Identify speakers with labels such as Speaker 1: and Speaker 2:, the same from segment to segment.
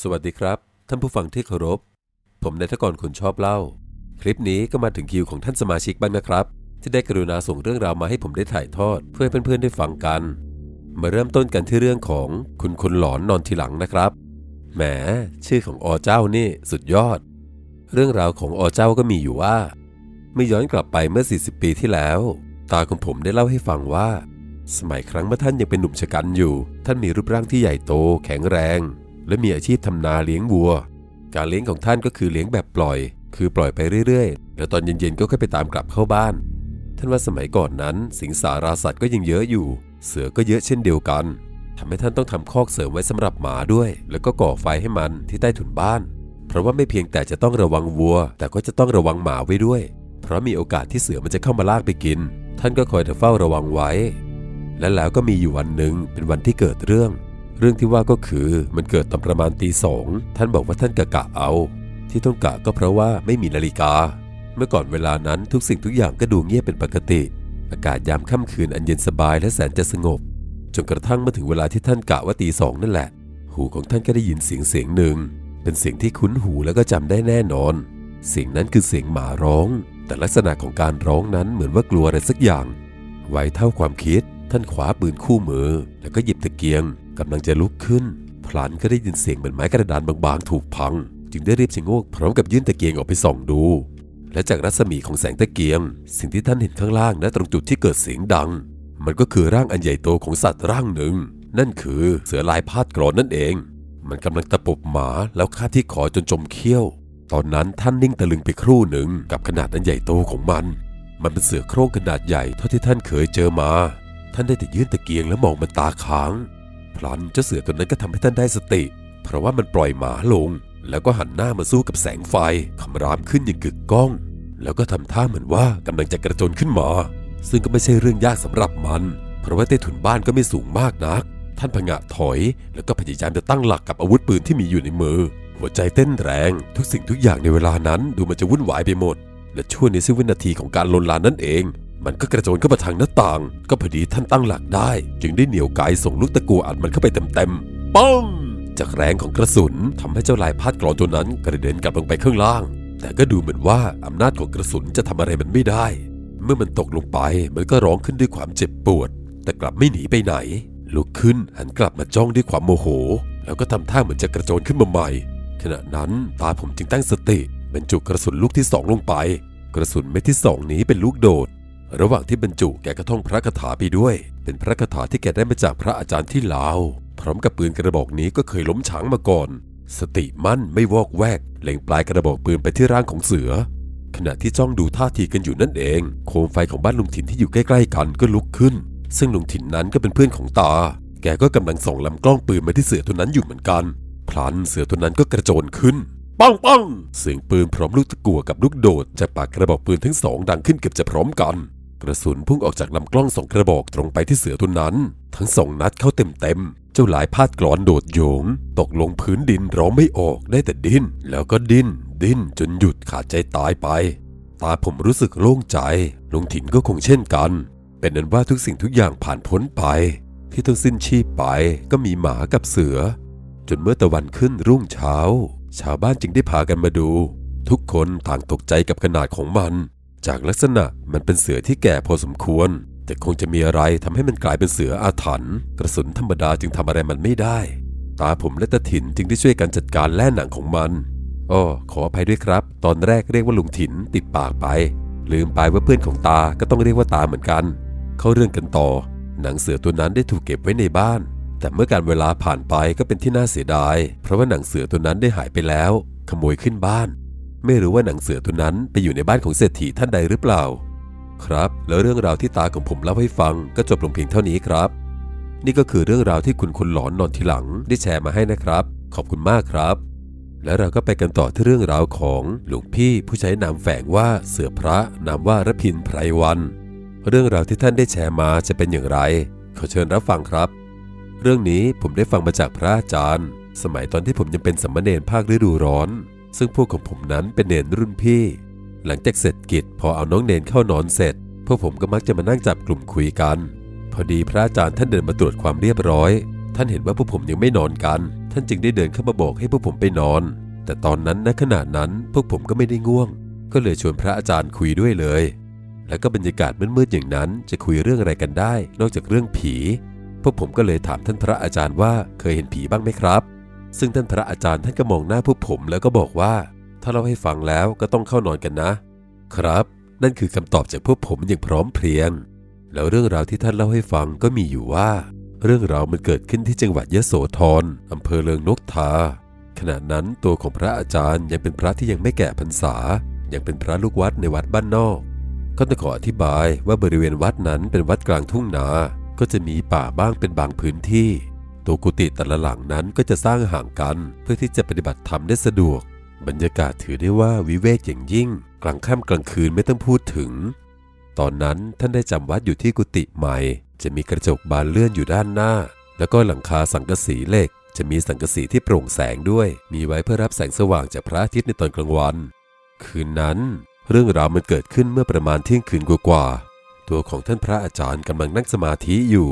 Speaker 1: สวัสดีครับ ท่านผู้ฟังที่เคารพ ผมนายทกรคนชอบเล่า คลิปนี้ก็มาถึงคิวของท่านสมาชิกบ้างนะครับ ที่ได้กรุณาส่งเรื่องราวมาให้ผมได้ถ่ายทอด เพื่อเพื่อนๆได้ฟังกัน มาเริ่มต้นกันที่เรื่องของคุณคนหลอนนอนทีหลังนะครับแหมชื่อของอเจ้านี่สุดยอด เรื่องราวของอเจ้าก็มีอยู่ว่าเมื่อย้อนกลับไปเมื่อ 40 ปีที่แล้ว ตาของผมได้เล่าให้ฟังว่า สมัยครั้งเมื่อท่านยังเป็นหนุ่มชะกันอยู่ ท่านมีรูปร่างที่ใหญ่โต แข็งแรง และมีอาชีพทำนาเลี้ยงวัว การเลี้ยงของท่านก็คือเลี้ยงแบบปล่อย คือปล่อยไปเรื่อยๆ แล้วตอนเย็นๆก็ค่อยไปตามกลับเข้าบ้าน ท่านว่าสมัยก่อนนั้น สิงสาราสัตว์ก็ยังเยอะอยู่ เสือก็เยอะเช่นเดียวกันทำให้ท่านต้องทำคอกเสริมไว้สำหรับหมาด้วย แล้วก็ก่อไฟให้มันที่ใต้ถุนบ้าน เพราะว่าไม่เพียงแต่จะต้องระวังวัว แต่ก็จะต้องระวังหมาไว้ด้วย เพราะมีโอกาสที่เสือมันจะเข้ามาลากไปกิน ท่านก็คอยจะเฝ้าระวังไว้ และแล้วก็มีอยู่วันหนึ่งเป็นวันที่เกิดเรื่อง เรื่องที่ว่าก็คือมันเกิดตอนประมาณตีสองท่านบอกว่าท่านกะกะเอา ที่ต้องกะก็เพราะว่าไม่มีนาฬิกา เมื่อก่อนเวลานั้นทุกสิ่งทุกอย่างก็ดูเงียบเป็นปกติ อากาศยามค่ำคืนอันเย็นสบายและแสนจะสงบ จนกระทั่งมาถึงเวลาที่ท่านกะว่าตีสองนั่นแหละ หูของท่านก็ได้ยินเสียงเสียงหนึ่ง เป็นเสียงที่คุ้นหูแล้วก็จำได้แน่นอน เสียงนั้นคือเสียงหมาร้อง แต่ลักษณะของการร้องนั้นเหมือนว่ากลัวอะไรสักอย่างไวเท่าความคิดท่านขวาปืนคู่มือ แล้วก็หยิบตะเกียง กำลังจะลุกขึ้น พลันก็ได้ยินเสียงเหมือนไม้กระดานบางๆ ถูกพัง จึงได้รีบชะโงกพร้อมกับยื่นตะเกียงออกไปส่องดู และจากรัศมีของแสงตะเกียง สิ่งที่ท่านเห็นข้างล่างและตรงจุดที่เกิดเสียงดัง มันก็คือร่างอันใหญ่โตของสัตว์ร่างหนึ่ง นั่นคือเสือลายพาดกรอนนั่นเอง มันกำลังตะปบหมาแล้วคาที่คอจนจมเขี้ยว ตอนนั้นท่านนิ่งตะลึงไปครู่หนึ่งกับขนาดอันใหญ่โตของมัน มันเป็นเสือโคร่งขนาดใหญ่เท่าที่ท่านเคยเจอมา ท่านได้แต่ยื่นตะเกียงแล้วมองมันตาค้าง พลันเจ้าเสือตัวนั้นก็ทำให้ท่านได้สติ เพราะว่ามันปล่อยหมาลง แล้วก็หันหน้ามาสู้กับแสงไฟคำรามขึ้นอย่างกึกก้อง แล้วก็ทำท่าเหมือนว่ากำลังจะกระโจนขึ้นมา ซึ่งก็ไม่ใช่เรื่องยากสำหรับมัน เพราะว่าใต้ถุนบ้านก็ไม่สูงมากนัก ท่านผงะถอย แล้วก็พยายามจะตั้งหลักกับอาวุธปืนที่มีอยู่ในมือ หัวใจเต้นแรง ทุกสิ่งทุกอย่างในเวลานั้นดูมันจะวุ่นวายไปหมดและช่วงในซึ่งวินาทีของการลนลานนั่นเอง มันก็กระโจนเข้ามาทางหน้าต่าง ก็พอดีท่านตั้งหลักได้ จึงได้เหนี่ยวไกส่งลูกตะกัวอัดมันเข้าไปเต็มๆป้องจากแรงของกระสุนทำให้เจ้าลายพาดกรอนตัวนั้นกระเด็นกลับลงไปข้างล่าง แต่ก็ดูเหมือนว่าอำนาจของกระสุนจะทำอะไรมันไม่ได้ เมื่อมันตกลงไปมันก็ร้องขึ้นด้วยความเจ็บปวด แต่กลับไม่หนีไปไหน ลุกขึ้นหันกลับมาจ้องด้วยความโมโห แล้วก็ทำท่าเหมือนจะกระโจนขึ้นมาใหม่ ขณะนั้นตาผมจึงตั้งสติบรรจุกระสุนลูกที่สองลงไป กระสุนเม็ดที่สองนี้เป็นลูกโดด ระหว่างที่บรรจุแกก็ท่องพระคาถาไปด้วย เป็นพระคาถาที่แกได้มาจากพระอาจารย์ที่ลาว พร้อมกับปืนกระบอกนี้ก็เคยล้มช้างมาก่อน สติมั่นไม่วอกแวก เล็งปลายกระบอกปืนไปที่ร่างของเสือ ขณะที่จ้องดูท่าทีกันอยู่นั่นเอง โคมไฟของบ้านลุงถิ่นที่อยู่ใกล้ๆกันก็ลุกขึ้น ซึ่งลุงถิ่นนั้นก็เป็นเพื่อนของตา แกก็กำลังส่องลำกล้องปืนมาที่เสือตัวนั้นอยู่เหมือนกันพลันเสือตัวนั้นก็กระโจนขึ้นปังปังเสียงปืนพร้อมลูกตะกัวกับลูกโดดจากปากกระบอกปืนทั้งสองดังขึ้นเกือบจะพร้อมกัน กระสุนพุ่งออกจากลำกล้องสองกระบอกตรงไปที่เสือตัวนั้น ทั้งสองนัดเข้าเต็มเต็มๆ เจ้าหลายพาดกรอนโดดโยง ตกลงพื้นดินร้องไม่ออกได้แต่ดิ้น แล้วก็ดิ้น ดิ้นจนหยุดขาดใจตายไป ตาผมรู้สึกโล่งใจลุงถิ่นก็คงเช่นกัน เป็นนั้นว่าทุกสิ่งทุกอย่างผ่านพ้นไป ที่ต้องสิ้นชีพไปก็มีหมากับเสือ จนเมื่อตะวันขึ้นรุ่งเช้า ชาวบ้านจึงได้พากันมาดู ทุกคนต่างตกใจกับขนาดของมัน จากลักษณะมันเป็นเสือที่แก่พอสมควร แต่คงจะมีอะไรทำให้มันกลายเป็นเสืออาถรรพ์กระสุนธรรมดาจึงทำอะไรมันไม่ได้ ตาผมและตาถิ่นจึงได้ช่วยกันจัดการแล่หนังของมันอ้อขออภัยด้วยครับ ตอนแรกเรียกว่าลุงถิ่นติดปากไป ลืมไปว่าเพื่อนของตาก็ต้องเรียกว่าตาเหมือนกัน เข้าเรื่องกันต่อ หนังเสือตัวนั้นได้ถูกเก็บไว้ในบ้าน แต่เมื่อการเวลาผ่านไปก็เป็นที่น่าเสียดาย เพราะว่าหนังเสือตัวนั้นได้หายไปแล้ว ขโมยขึ้นบ้าน ไม่รู้ว่าหนังเสือตัวนั้นไปอยู่ในบ้านของเศรษฐีท่านใดหรือเปล่า ครับ แล้วเรื่องราวที่ตาของผมเล่าให้ฟังก็จบลงเพียงเท่านี้ครับ นี่ก็คือเรื่องราวที่คุณคนหลอนนอนทีหลังได้แชร์มาให้นะครับ ขอบคุณมากครับ แล้วเราก็ไปกันต่อที่เรื่องราวของหลวงพี่ผู้ใช้นามแฝงว่าเสือพระนามว่าระพินไพรวัน เรื่องราวที่ท่านได้แชร์มาจะเป็นอย่างไร ขอเชิญรับฟังครับ เรื่องนี้ผมได้ฟังมาจากพระอาจารย์ สมัยตอนที่ผมยังเป็นสัมมเนรภาคฤดูร้อน ซึ่งพวกของผมนั้นเป็นเนรรุ่นพี่ หลังจากเสร็จกิจพอเอาน้องเนรเข้านอนเสร็จ พวกผมก็มักจะมานั่งจับกลุ่มคุยกัน พอดีพระอาจารย์ท่านเดินมาตรวจความเรียบร้อย ท่านเห็นว่าพวกผมยังไม่นอนกัน ท่านจึงได้เดินเข้ามาบอกให้พวกผมไปนอน แต่ตอนนั้นณขณะนั้นพวกผมก็ไม่ได้ง่วง ก็เลยชวนพระอาจารย์คุยด้วยเลย แล้วก็บรรยากาศมืดๆอย่างนั้น จะคุยเรื่องอะไรกันได้ นอกจากเรื่องผี พวกผมก็เลยถามท่านพระอาจารย์ว่าเคยเห็นผีบ้างไหมครับ ซึ่งท่านพระอาจารย์ท่านก็มองหน้าพวกผมแล้วก็บอกว่า ถ้าเราให้ฟังแล้วก็ต้องเข้านอนกันนะ ครับ นั่นคือคำตอบจากพวกผมอย่างพร้อมเพรียง แล้วเรื่องราวที่ท่านเล่าให้ฟังก็มีอยู่ว่า เรื่องราวมันเกิดขึ้นที่จังหวัดยโสธรอำเภอเลิงนกทา ขณะนั้นตัวของพระอาจารย์ยังเป็นพระที่ยังไม่แก่พรรษา ยังเป็นพระลูกวัดในวัดบ้านนอกก็ต้องขออธิบายว่าบริเวณวัดนั้นเป็นวัดกลางทุ่งนา ก็จะมีป่าบ้างเป็นบางพื้นที่ ตัวกุฏิแต่ละหลังนั้นก็จะสร้างห่างกันเพื่อที่จะปฏิบัติธรรมได้สะดวก บรรยากาศถือได้ว่าวิเวกอย่างยิ่ง กลางค่ำกลางคืนไม่ต้องพูดถึง ตอนนั้นท่านได้จำวัดอยู่ที่กุฏิใหม่ จะมีกระจกบานเลื่อนอยู่ด้านหน้า แล้วก็หลังคาสังกะสีเหล็ก จะมีสังกะสีที่โปร่งแสงด้วย มีไว้เพื่อรับแสงสว่างจากพระอาทิตย์ในตอนกลางวัน คืนนั้น เรื่องราวมันเกิดขึ้นเมื่อประมาณเที่ยงคืนกว่าๆตัวของท่านพระอาจารย์กำลังนั่งสมาธิอยู่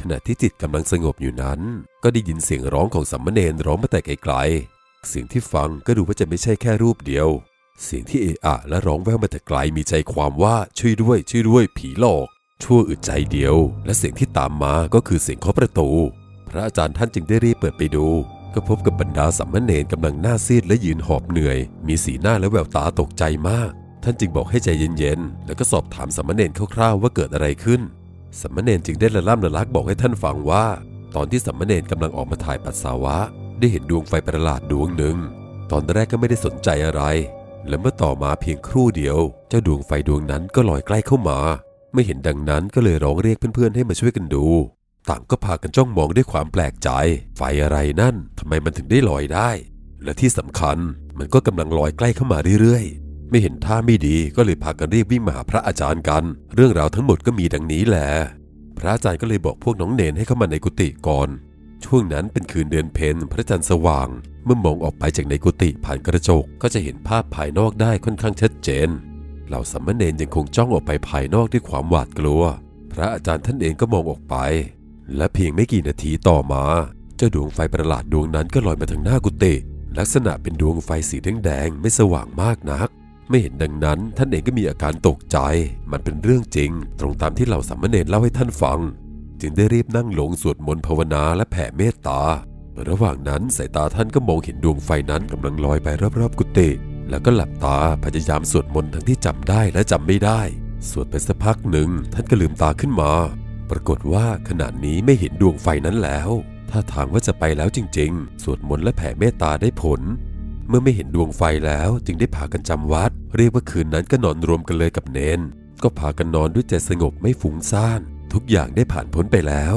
Speaker 1: ขณะที่จิตกำลังสงบอยู่นั้น ก็ได้ยินเสียงร้องของสัมมาเนรร้องมาแต่ไกลๆเสียงที่ฟังก็ดูว่าจะไม่ใช่แค่รูปเดียว เสียงที่เอะอะและร้องแว่วมาแต่ไกลมีใจความว่าช่วยด้วยช่วยด้วยผีหลอก ชั่วอึดใจเดียว และเสียงที่ตามมาก็คือเสียงเคาะประตู พระอาจารย์ท่านจึงได้รีบเปิดไปดู ก็พบกับบรรดาสัมมาเนรกำลังหน้าซีดและยืนหอบเหนื่อย มีสีหน้าและแววตาตกใจมาก ท่านจึงบอกให้ใจเย็นๆแล้วก็สอบถามสัมมาเนรคร่าวๆว่าเกิดอะไรขึ้น สมมเนรจึงได้ละล่ำละลักบอกให้ท่านฟังว่า ตอนที่สมมเนรกำลังออกมาถ่ายปัสสาวะ ได้เห็นดวงไฟประหลาดดวงหนึ่ง ตอนแรกก็ไม่ได้สนใจอะไร และเมื่อต่อมาเพียงครู่เดียว เจ้าดวงไฟดวงนั้นก็ลอยใกล้เข้ามา ไม่เห็นดังนั้นก็เลยร้องเรียกเพื่อนๆให้มาช่วยกันดู ต่างก็พากันจ้องมองด้วยความแปลกใจ ไฟอะไรนั่นทำไมมันถึงได้ลอยได้ และที่สำคัญมันก็กำลังลอยใกล้เข้ามาเรื่อยๆ ไม่เห็นท่าไม่ดีก็เลยพากันรีบวิ่งมาหาพระอาจารย์กัน เรื่องราวทั้งหมดก็มีดังนี้แหละพระอาจารย์ก็เลยบอกพวกน้องเนนให้เข้ามาในกุฏิก่อน ช่วงนั้นเป็นคืนเดือนเพ็ญพระจันทร์สว่าง เมื่อมองออกไปจากในกุฏิผ่านกระจกก็จะเห็นภาพภายนอกได้ค่อนข้างชัดเจน เหล่าสัมมเนรยังคงจ้องออกไปภายนอกด้วยความหวาดกลัว พระอาจารย์ท่านเองก็มองออกไป และเพียงไม่กี่นาทีต่อมา เจ้าดวงไฟประหลาดดวงนั้นก็ลอยมาทางหน้ากุฏิลักษณะเป็นดวงไฟสีแดงๆไม่สว่างมากนัก ไม่เห็นดังนั้นท่านเองก็มีอาการตกใจ มันเป็นเรื่องจริง ตรงตามที่เหล่าสัมมเนรเล่าให้ท่านฟัง จึงได้รีบนั่งลงสวดมนต์ภาวนาและแผ่เมตตา ระหว่างนั้นสายตาท่านก็มองเห็นดวงไฟนั้นกำลังลอยไปรอบๆกุฏิแล้วก็หลับตาพยายามสวดมนต์ทั้งที่จำได้และจำไม่ได้ สวดไปสักพักหนึ่งท่านก็ลืมตาขึ้นมา ปรากฏว่าขณะนี้ไม่เห็นดวงไฟนั้นแล้ว ถ้าทางว่าจะไปแล้วจริง ๆ สวดมนต์และแผ่เมตตาได้ผล เมื่อไม่เห็นดวงไฟแล้วจึงได้พากันจำวัด เรียกว่าคืนนั้นก็นอนรวมกันเลยกับเนน ก็พากันนอนด้วยใจสงบไม่ฟุ้งซ่าน ทุกอย่างได้ผ่านพ้นไปแล้ว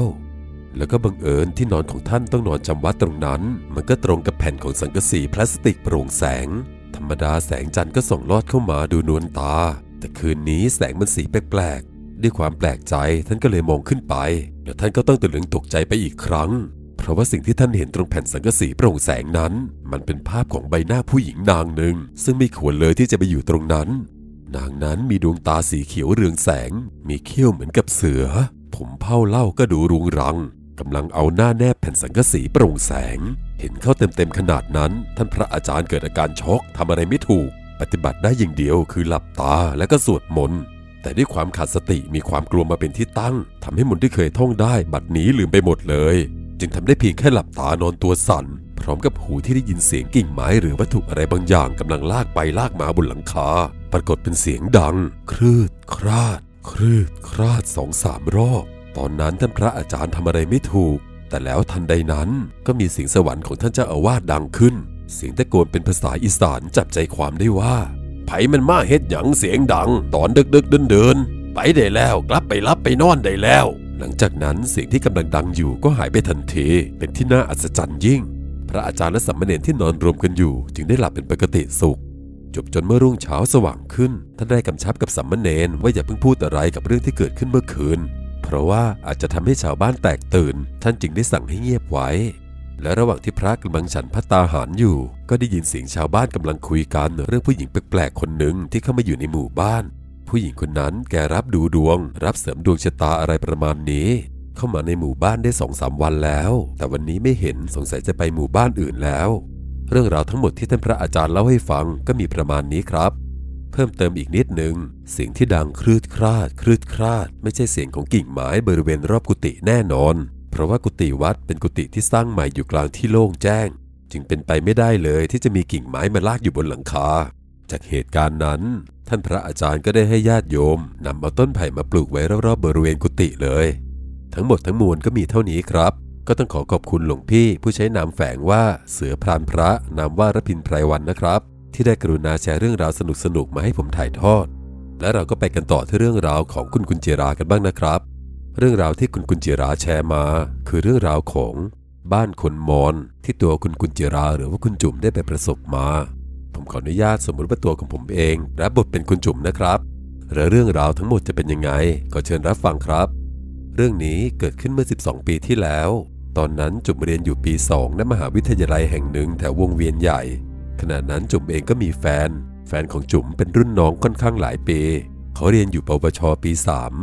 Speaker 1: แล้วก็บังเอิญที่นอนของท่านต้องนอนจำวัดตรงนั้น มันก็ตรงกับแผ่นของสังกะสีพลาสติกโปร่งแสง ธรรมดาแสงจันทร์ก็ส่องลอดเข้ามาดูนวลตา แต่คืนนี้แสงมันสีแปลกๆด้วยความแปลกใจท่านก็เลยมองขึ้นไปแล้วท่านก็ต้องตะลึงตกใจไปอีกครั้ง เพราะว่าสิ่งที่ท่านเห็นตรงแผ่นสังกะสีโปร่งแสงนั้น มันเป็นภาพของใบหน้าผู้หญิงนางหนึ่ง ซึ่งไม่ควรเลยที่จะไปอยู่ตรงนั้น นางนั้นมีดวงตาสีเขียวเรืองแสง มีเขี้ยวเหมือนกับเสือ ผมเผ้าเล่าก็ดูรุงรังกำลังเอาหน้าแนบแผ่นสังกะสีโปร่งแสง เห็นเข้าเต็มๆขนาดนั้น ท่านพระอาจารย์เกิดอาการช็อกทำอะไรไม่ถูก ปฏิบัติได้อย่างเดียวคือหลับตาและก็สวดมนต์แต่ด้วยความขาดสติมีความกลัวมาเป็นที่ตั้งทำให้มนต์ที่เคยท่องได้ บัดนี้ลืมไปหมดเลย จึงทำได้เพียงแค่หลับตานอนตัวสั่น พร้อมกับหูที่ได้ยินเสียงกิ่งไม้หรือวัตถุอะไรบางอย่างกำลังลากไปลากมาบนหลังคา ปรากฏเป็นเสียงดัง ครืด คราด ครืด คราดสองสามรอบ ตอนนั้นท่านพระอาจารย์ทำอะไรไม่ถูก แต่แล้วทันใดนั้นก็มีเสียงสวรรค์ของท่านเจ้าอาวาสดังขึ้น เสียงตะโกนเป็นภาษาอีสานจับใจความได้ว่าไผมันมาเฮ็ดหยังเสียงดัง ตอนดึกดึกเดินเดินไปได้แล้วกลับไปรับไปนอนได้แล้ว หลังจากนั้นเสียงที่กำลังดังอยู่ก็หายไปทันทีเป็นที่น่าอัศจรรย์ยิ่ง พระอาจารย์และสัมมาเนรที่นอนรวมกันอยู่ จึงได้หลับเป็นปกติสุข จบจนเมื่อรุ่งเช้าสว่างขึ้น ท่านได้กำชับกับสัมมาเนรว่าอย่าเพิ่งพูดอะไรกับเรื่องที่เกิดขึ้นเมื่อคืน เพราะว่าอาจจะทำให้ชาวบ้านแตกตื่น ท่านจึงได้สั่งให้เงียบไว้ และระหว่างที่พระกำลังฉันพัตตาหารอยู่ ก็ได้ยินเสียงชาวบ้านกำลังคุยกันเรื่องผู้หญิงแปลกๆคนหนึ่งที่เข้ามาอยู่ในหมู่บ้าน ผู้หญิงคนนั้นแกรับดูดวง รับเสริมดวงชะตาอะไรประมาณนี้ เข้ามาในหมู่บ้านได้สองสามวันแล้ว แต่วันนี้ไม่เห็นสงสัยจะไปหมู่บ้านอื่นแล้ว เรื่องราวทั้งหมดที่ท่านพระอาจารย์เล่าให้ฟังก็มีประมาณนี้ครับ เพิ่มเติมอีกนิดหนึ่งเสียงที่ดังคลืดคลาดคลืดคลาด ไม่ใช่เสียงของกิ่งไม้บริเวณรอบกุฏิแน่นอน เพราะว่ากุฏิวัดเป็นกุฏิที่สร้างใหม่อยู่กลางที่โล่งแจ้ง จึงเป็นไปไม่ได้เลยที่จะมีกิ่งไม้มาลากอยู่บนหลังคาจากเหตุการณ์นั้น ท่านพระอาจารย์ก็ได้ให้ญาติโยมนำเอาต้นไผ่มาปลูกไว้รอบๆบริเวณกุฏิเลย ทั้งหมดทั้งมวลก็มีเท่านี้ครับ ก็ต้องขอขอบคุณหลวงพี่ผู้ใช้นามแฝงว่าเสือพรานพระนามว่ารพินไพรวันนะครับ ที่ได้กรุณาแชร์เรื่องราวสนุกๆมาให้ผมถ่ายทอด และเราก็ไปกันต่อที่เรื่องราวของคุณกุญจิรากันบ้างนะครับ เรื่องราวที่คุณกุญจิราแชร์มา คือเรื่องราวของบ้านคนมอนที่ตัวคุณกุญจิราหรือว่าคุณจุ๋มได้ไปประสบมา ผมขออนุญาตสมมติว่าตัวของผมเอง รับบทเป็นคุณจุ๋มนะครับและเรื่องราวทั้งหมดจะเป็นยังไง ก็เชิญรับฟังครับ เรื่องนี้เกิดขึ้นเมื่อ 12 ปีที่แล้ว ตอนนั้นจุ๋มเรียนอยู่ปี2ณมหาวิทยาลัยแห่งหนึ่งแถววงเวียนใหญ่ ขณะนั้นจุ๋มเองก็มีแฟน แฟนของจุ๋มเป็นรุ่นน้องค่อนข้างหลายปี เขาเรียนอยู่ปวชปี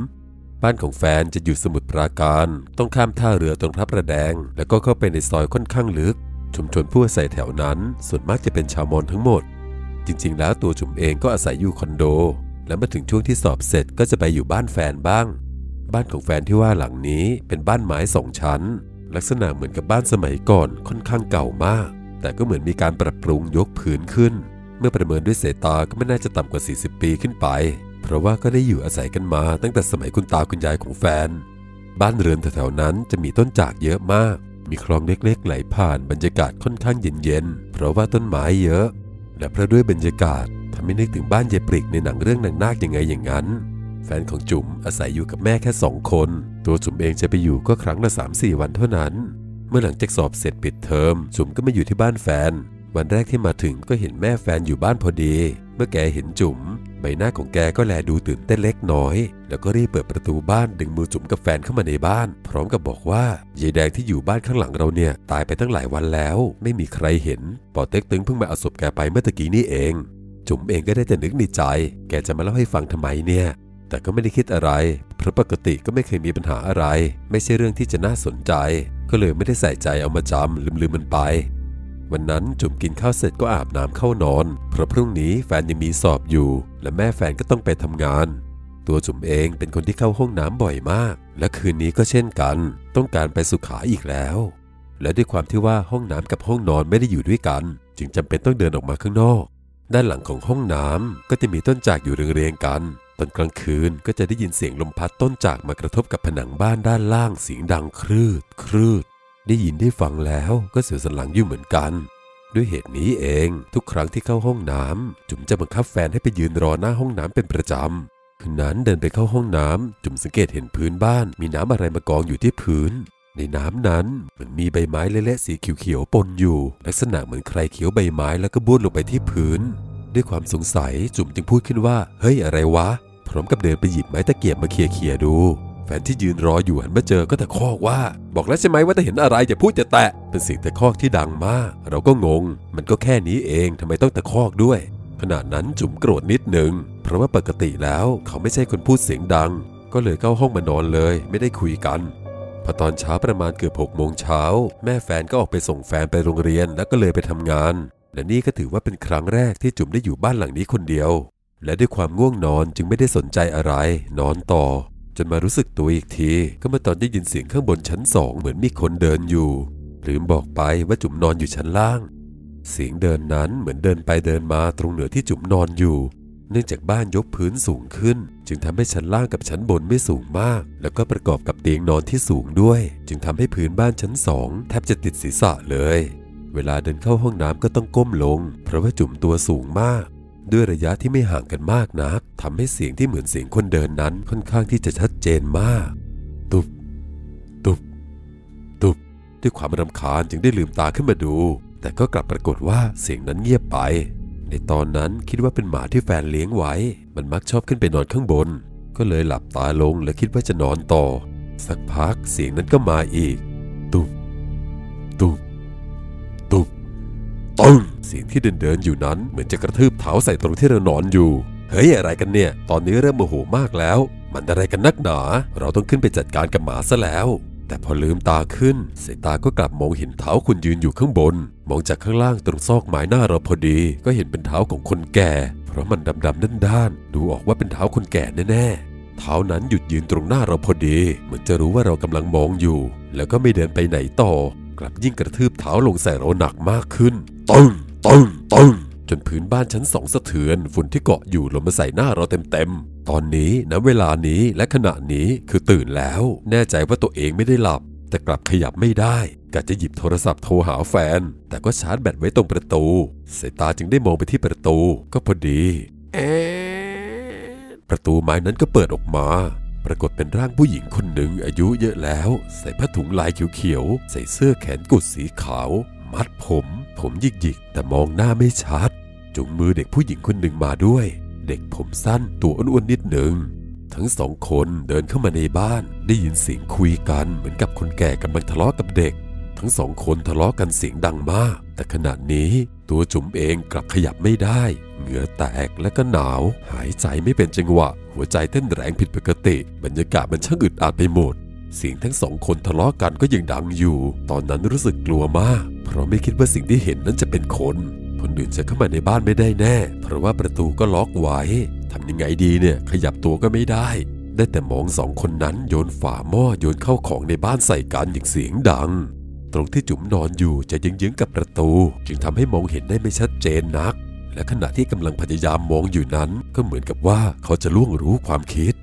Speaker 1: 3บ้านของแฟนจะอยู่สมุทรปราการ ต้องข้ามท่าเรือตรงพระประแดง แล้วก็เข้าไปในซอยค่อนข้างลึก ชุมชนผู้อาศัยแถวนั้นส่วนมากจะเป็นชาวมอญทั้งหมด จริงๆ แล้วตัวจุมเองก็อาศัยอยู่คอนโด และเมื่อถึงช่วงที่สอบเสร็จก็จะไปอยู่บ้านแฟนบ้าง บ้านของแฟนที่ว่าหลังนี้เป็นบ้านไม้สองชั้น ลักษณะเหมือนกับบ้านสมัยก่อนค่อนข้างเก่ามาก แต่ก็เหมือนมีการปรับปรุงยกผืนขึ้น เมื่อประเมินด้วยสายตาก็ไม่น่าจะต่ำกว่า 40 ปีขึ้นไป เพราะว่าก็ได้อยู่อาศัยกันมาตั้งแต่สมัยคุณตาคุณยายของแฟน บ้านเรือนแถวๆนั้นจะมีต้นจากเยอะมาก มีคลองเล็กๆ ไหลผ่านบรรยากาศค่อนข้างเย็นๆ เพราะว่าต้นไม้เยอะ และเพราะด้วยบรรยากาศทำให้นึกถึงบ้านเยปริกในหนังเรื่องนางนาคยังไงอย่างนั้น แฟนของจุ๋มอาศัยอยู่กับแม่แค่สองคน ตัวจุ๋มเองจะไปอยู่ก็ครั้งละ3-4 วันเท่านั้น เมื่อหลังจากสอบเสร็จปิดเทอมจุ๋มก็มาอยู่ที่บ้านแฟน วันแรกที่มาถึงก็เห็นแม่แฟนอยู่บ้านพอดี เมื่อแกเห็นจุ๋ม ใบหน้าของแกก็แลดูตื่นเต้นเล็กน้อย แล้วก็รีบเปิดประตูบ้านดึงมือจุ๋มกับแฟนเข้ามาในบ้าน พร้อมกับบอกว่ายายแดงที่อยู่บ้านข้างหลังเราเนี่ยตายไปตั้งหลายวันแล้ว ไม่มีใครเห็นปอเต็กตึงเพิ่งมาเอาศพแกไปเมื่อตะกี้นี่เอง จุ๋มเองก็ได้แต่นึกในใจ แกจะมาเล่าให้ฟังทำไมเนี่ย แต่ก็ไม่ได้คิดอะไร เพราะปกติก็ไม่เคยมีปัญหาอะไร ไม่ใช่เรื่องที่จะน่าสนใจ ก็เลยไม่ได้ใส่ใจเอามาจำลืมๆมันไป วันนั้นจุ๋มกินข้าวเสร็จก็อาบน้ำเข้านอน เพราะพรุ่งนี้แฟนยังมีสอบอยู่ และแม่แฟนก็ต้องไปทำงาน ตัวจุ๋มเองเป็นคนที่เข้าห้องน้ำบ่อยมาก และคืนนี้ก็เช่นกัน ต้องการไปสุขาอีกแล้ว และด้วยความที่ว่าห้องน้ำกับห้องนอนไม่ได้อยู่ด้วยกัน จึงจำเป็นต้องเดินออกมาข้างนอก ด้านหลังของห้องน้ำก็จะมีต้นจากอยู่เรียงๆกันตอนกลางคืนก็จะได้ยินเสียงลมพัดต้นจากมากระทบกับผนังบ้านด้านล่างเสียงดังครืดครืด ได้ยินได้ฟังแล้วก็เสียวสันหลังอยู่เหมือนกัน ด้วยเหตุนี้เองทุกครั้งที่เข้าห้องน้ำจุ๋มจะบังคับแฟนให้ไปยืนรอหน้าห้องน้ำเป็นประจำคืนนั้นเดินไปเข้าห้องน้ำจุ๋มสังเกตเห็นพื้นบ้าน มีน้ำอะไรมากองอยู่ที่พื้น ในน้ำนั้นเหมือนมีใบไม้เละๆสีเขียวๆปนอยู่ ลักษณะเหมือนใครเขียวใบไม้แล้วก็บ้วนลงไปที่พื้น ด้วยความสงสัยจุ๋มจึงพูดขึ้นว่า เฮ้ยอะไรวะ พร้อมกับเดินไปหยิบไม้ตะเกียบมาเขี่ยๆดู ฟนที่ยืนรออยู่หันมาเจอก็ตะคอกว่า บอกแล้วใช่ไหมว่าถ้าเห็นอะไรจะพูดจะแตะ เป็นเสียงตะคอกที่ดังมาก เราก็งง มันก็แค่นี้เองทำไมต้องตะคอกด้วย ขณะนั้นจุ๋มโกรธนิดหนึ่งเพราะว่าปกติแล้วเขาไม่ใช่คนพูดเสียงดัง ก็เลยเข้าห้องมานอนเลย ไม่ได้คุยกันพอตอนเช้าประมาณเกือบหกโมงเช้าแม่แฟนก็ออกไปส่งแฟนไปโรงเรียนแล้วก็เลยไปทำงาน และนี่ก็ถือว่าเป็นครั้งแรกที่จุ๋มได้อยู่บ้านหลังนี้คนเดียว และด้วยความง่วงนอนจึงไม่ได้สนใจอะไร นอนต่อ นมารู้สึกตัวอีกที ก็มื่อตอนได้ยินเสียงข้างบนชั้นสองเหมือนมีคนเดินอยู่ ลืมบอกไปว่าจุ๋มนอนอยู่ชั้นล่าง เสียงเดินนั้นเหมือนเดินไปเดินมาตรงเหนือที่จุ๋มนอนอยู่ เนื่องจากบ้านยกพื้นสูงขึ้น จึงทำให้ชั้นล่างกับชั้นบนไม่สูงมาก แล้วก็ประกอบกับเตียงนอนที่สูงด้วย จึงทำให้พื้นบ้านชั้นสองแทบจะติดศีรษะเลย เวลาเดินเข้าห้องน้ำก็ต้องก้มลง เพราะว่าจุ๋มตัวสูงมาก ด้วยระยะที่ไม่ห่างกันมากนักทำให้เสียงที่เหมือนเสียงคนเดินนั้นค่อนข้างที่จะชัดเจนมาก ตุบ ตุบ ตุบ ด้วยความรำคาญจึงได้ลืมตาขึ้นมาดู แต่ก็กลับปรากฏว่าเสียงนั้นเงียบไป ในตอนนั้นคิดว่าเป็นหมาที่แฟนเลี้ยงไว้ มันมักชอบขึ้นไปนอนข้างบน ก็เลยหลับตาลงและคิดว่าจะนอนต่อ สักพักเสียงนั้นก็มาอีก ตุบ ตุบ ตุบตึ้ง สียงที่เดินเดินอยู่นั้นเหมือนจะกระทืบเท้าใส่ตรงที่เรานอนอยู่ เฮ้ยอะไรกันเนี่ย ตอนนี้เริ่มโมโหมากแล้ว มันอะไรกันนักหนา เราต้องขึ้นไปจัดการกับหมาซะแล้ว แต่พอลืมตาขึ้นสายตาก็กลับมองเห็นเท้าคุณยืนอยู่ข้างบน มองจากข้างล่างตรงซอกไม้หน้าเราพอดี ก็เห็นเป็นเท้าของคนแก่ เพราะมันดำๆด้านๆดูออกว่าเป็นเท้าคนแก่แน่ๆเท้านั้นหยุดยืนตรงหน้าเราพอดี เหมือนจะรู้ว่าเรากำลังมองอยู่ แล้วก็ไม่เดินไปไหนต่อกลับยิ่งกระทืบเท้าลงใส่เราหนักมากขึ้นตึ้ง ตึ้งตึ้งจนพื้นบ้านชั้นสองสะเทือนฝุ่นที่เกาะอยู่ลงมาใส่หน้าเราเต็มๆ ตอนนี้ณเวลานี้และขณะนี้คือตื่นแล้ว แน่ใจว่าตัวเองไม่ได้หลับ แต่กลับขยับไม่ได้กะจะหยิบโทรศัพท์โทรหาแฟน แต่ก็ชาร์จแบตไว้ตรงประตู สายตาจึงได้มองไปที่ประตู ก็พอดีเอ๊ะประตูไม้นั้นก็เปิดออกมา ปรากฏเป็นร่างผู้หญิงคนหนึ่งอายุเยอะแล้ว ใส่ผ้าถุงลายเขียวๆ ใส่เสื้อแขนกุดสีขาว มัดผม ผมหยิกๆ แต่มองหน้าไม่ชัด จุงมือเด็กผู้หญิงคนหนึ่งมาด้วย เด็กผมสั้นตัวอ้วนๆนิดหนึ่ง ทั้งสองคนเดินเข้ามาในบ้านได้ยินเสียงคุยกันเหมือนกับคนแก่กำลังทะเลาะกับเด็ก ทั้งสองคนทะเลาะกันเสียงดังมาก แต่ขณะนี้ตัวจุ๋มเองกลับขยับไม่ได้ เหงื่อแตกและก็หนาว หายใจไม่เป็นจังหวะ หัวใจเต้นแรงผิดปกติ บรรยากาศมันช่างอึดอัดไปหมด เสียงทั้งสองคนทะเลาะกันก็ยังดังอยู่ ตอนนั้นรู้สึกกลัวมาก เพราะไม่คิดว่าสิ่งที่เห็นนั้นจะเป็นคนคนอื่นจะเข้ามาในบ้านไม่ได้แน่ เพราะว่าประตูก็ล็อกไว้ทำยังไงดีเนี่ย ขยับตัวก็ไม่ได้ ได้แต่มองสองคนนั้นโยนฝาหม้อโยนเข้าของในบ้านใส่กันอย่างเสียงดัง ตรงที่จุ๋มนอนอยู่จะยึงๆกับประตู จึงทำให้มองเห็นได้ไม่ชัดเจนนัก และขณะที่กำลังพยายามมองอยู่นั้น ก็เหมือนกับว่าเขาจะล่วงรู้ความคิด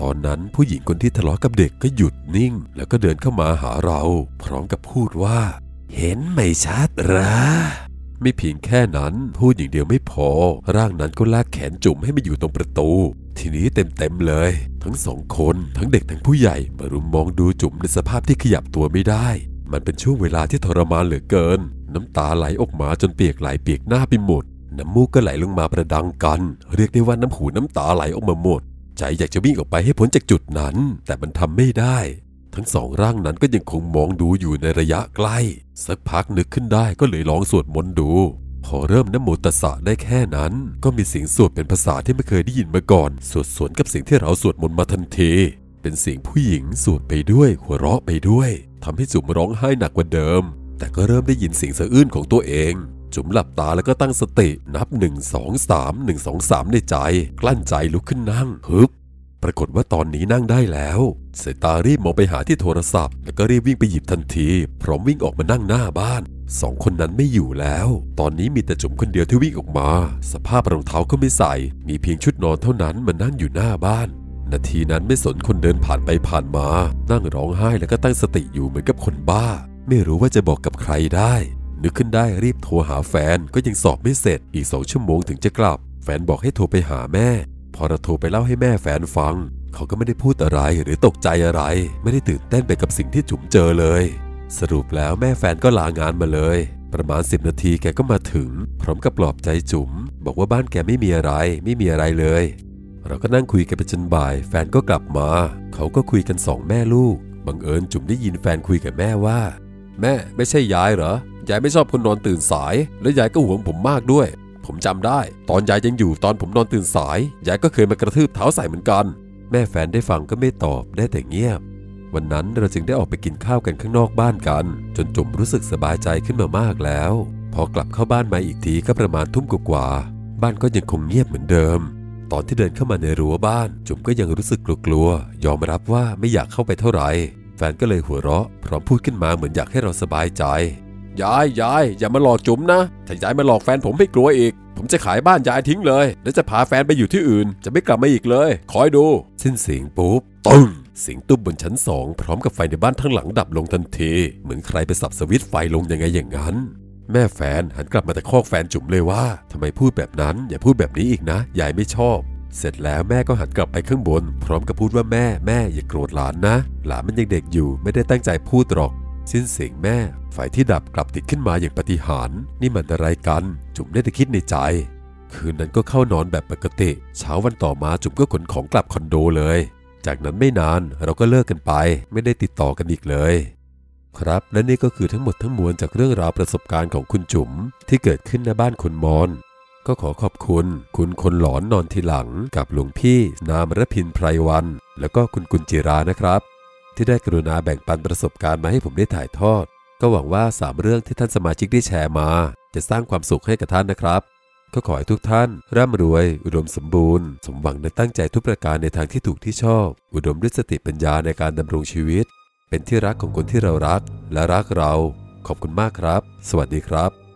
Speaker 1: ตอนนั้นผู้หญิงคนที่ทะเลาะกับเด็กก็หยุดนิ่ง แล้วก็เดินเข้ามาหาเรา พร้อมกับพูดว่า เห็นไม่ชัดหรอไม่เพียงแค่นั้นพูดอย่างเดียวไม่พอ ร่างนั้นก็ลากแขนจุ๋มให้มาอยู่ตรงประตู ทีนี้เต็มๆเลย ทั้งสองคนทั้งเด็กทั้งผู้ใหญ่มารุมมองดูจุ๋มในสภาพที่ขยับตัวไม่ได้ มันเป็นช่วงเวลาที่ทรมานเหลือเกิน น้ำตาไหลออกมาจนเปียกไหลเปียกหน้าไปหมด น้ำมูกก็ไหลลงมาประดังกัน เรียกได้ว่าน้ำหูน้ำตาไหลออกมาหมด ใจอยากจะวิ่งออกไปให้พ้นจากจุดนั้น แต่มันทำไม่ได้ ทั้งสองร่างนั้นก็ยังคงมองดูอยู่ในระยะใกล้ สักพักนึกขึ้นได้ก็เลยลองสวดมนต์ดู พอเริ่มน้ำโมตัสสะได้แค่นั้น ก็มีเสียงสวดเป็นภาษาที่ไม่เคยได้ยินมาก่อน สวดสวนกับเสียงที่เราสวดมนต์มาทันทีเป็นเสียงผู้หญิงสวดไปด้วย หัวเราะไปด้วยทำให้จุ๋มร้องไห้หนักกว่าเดิม แต่ก็เริ่มได้ยินเสียงสะอื้นของตัวเอง จุ๋มหลับตาแล้วก็ตั้งสตินับ 1 2 3 1 2 3 ในใจ กลั้นใจลุกขึ้นนั่งฮึบปรากฏว่าตอนนี้นั่งได้แล้วสายตารีบมองไปหาที่โทรศัพท์ แล้วก็รีบวิ่งไปหยิบทันที พร้อมวิ่งออกมานั่งหน้าบ้านสองคนนั้นไม่อยู่แล้ว ตอนนี้มีแต่จุ๋มคนเดียวที่วิ่งออกมา สภาพรองเท้าก็ไม่ใส่ มีเพียงชุดนอนเท่านั้นมานั่งอยู่หน้าบ้าน นาทีนั้นไม่สนคนเดินผ่านไปผ่านมา นั่งร้องไห้แล้วก็ตั้งสติอยู่เหมือนกับคนบ้า ไม่รู้ว่าจะบอกกับใครได้ นึกขึ้นได้รีบโทรหาแฟนก็ยังสอบไม่เสร็จอีกสองชั่วโมงถึงจะกลับ แฟนบอกให้โทรไปหาแม่ พอเราโทรไปเล่าให้แม่แฟนฟัง เขาก็ไม่ได้พูดอะไรหรือตกใจอะไร ไม่ได้ตื่นเต้นไปกับสิ่งที่จุ๋มเจอเลย สรุปแล้วแม่แฟนก็ลางานมาเลย ประมาณ 10 นาทีแกก็มาถึง พร้อมกับปลอบใจจุ๋ม บอกว่าบ้านแกไม่มีอะไร ไม่มีอะไรเลย เราก็นั่งคุยกันไปจนบ่าย แฟนก็กลับมา เขาก็คุยกันสองแม่ลูกบังเอิญจุ๋มได้ยินแฟนคุยกับแม่ว่า แม่ไม่ใช่ยายเหรอ ยายไม่ชอบคนนอนตื่นสาย และยายก็หวงผมมากด้วย ผมจำได้ ตอนยายยังอยู่ตอนผมนอนตื่นสาย ยายก็เคยมากระทืบเท้าใส่เหมือนกัน แม่แฟนได้ฟังก็ไม่ตอบได้แต่เงียบ วันนั้นเราจึงได้ออกไปกินข้าวกันข้างนอกบ้านกัน จนจุ๋มรู้สึกสบายใจขึ้นมามากแล้ว พอกลับเข้าบ้านมาอีกทีก็ประมาณทุ่มกว่าบ้านก็ยังคงเงียบเหมือนเดิม ตอนที่เดินเข้ามาในรั้วบ้าน จุ๋มก็ยังรู้สึกกลัวๆ ยอมรับว่าไม่อยากเข้าไปเท่าไหร่ แฟนก็เลยหัวเราะ พร้อมพูดขึ้นมาเหมือนอยากให้เราสบายใจ ยายยายอย่ามาหลอกจุ๋มนะ ถ้ายายมาหลอกแฟนผมให้กลัวอีก ผมจะขายบ้านยายทิ้งเลย แล้วจะพาแฟนไปอยู่ที่อื่น จะไม่กลับมาอีกเลย คอยดู สิ้นเสียงปุ๊บตึ้งเสียงตุ้มบนชั้นสองพร้อมกับไฟในบ้านทั้งหลังดับลงทันที เหมือนใครไปสับสวิตไฟลงยังไงอย่างนั้น แม่แฟนหันกลับมาแต่คอกแฟนจุ๋มเลยว่าทำไมพูดแบบนั้น อย่าพูดแบบนี้อีกนะยายไม่ชอบเสร็จแล้วแม่ก็หันกลับไปข้างบน พร้อมกับพูดว่าแม่แม่อย่าโกรธหลานนะ หลานมันยังเด็กอยู่ไม่ได้ตั้งใจพูดหรอก สิ้นเสียงแม่ ไฟที่ดับกลับติดขึ้นมาอย่างปฏิหาร นี่มันอะไรกัน จุ๋มได้แต่คิดในใจ คืนนั้นก็เข้านอนแบบปกติ เช้าวันต่อมาจุ๋มก็ขนของกลับคอนโดเลย จากนั้นไม่นานเราก็เลิกกันไป ไม่ได้ติดต่อกันอีกเลย ครับและนี่ก็คือทั้งหมดทั้งมวลจากเรื่องราวประสบการณ์ของคุณจุ๋มที่เกิดขึ้นในบ้านคนมอญก็ขอขอบคุณ คุณคนหลอนนอนทีหลังกับหลวงพี่ นามรพินไพรวัน แล้วก็คุณกุญจิรานะครับ ที่ได้กรุณาแบ่งปันประสบการณ์มาให้ผมได้ถ่ายทอด ก็หวังว่าสามเรื่องที่ท่านสมาชิกได้แชร์มา จะสร้างความสุขให้กับท่านนะครับก็ขอให้ทุกท่าน ร่ำรวย อุดมสมบูรณ์ สมหวังในตั้งใจทุกประการในทางที่ถูกที่ชอบ อุดมด้วยสติปัญญาในการดำรงชีวิต เป็นที่รักของคนที่เรารักและรักเรา ขอบคุณมากครับ สวัสดีครับ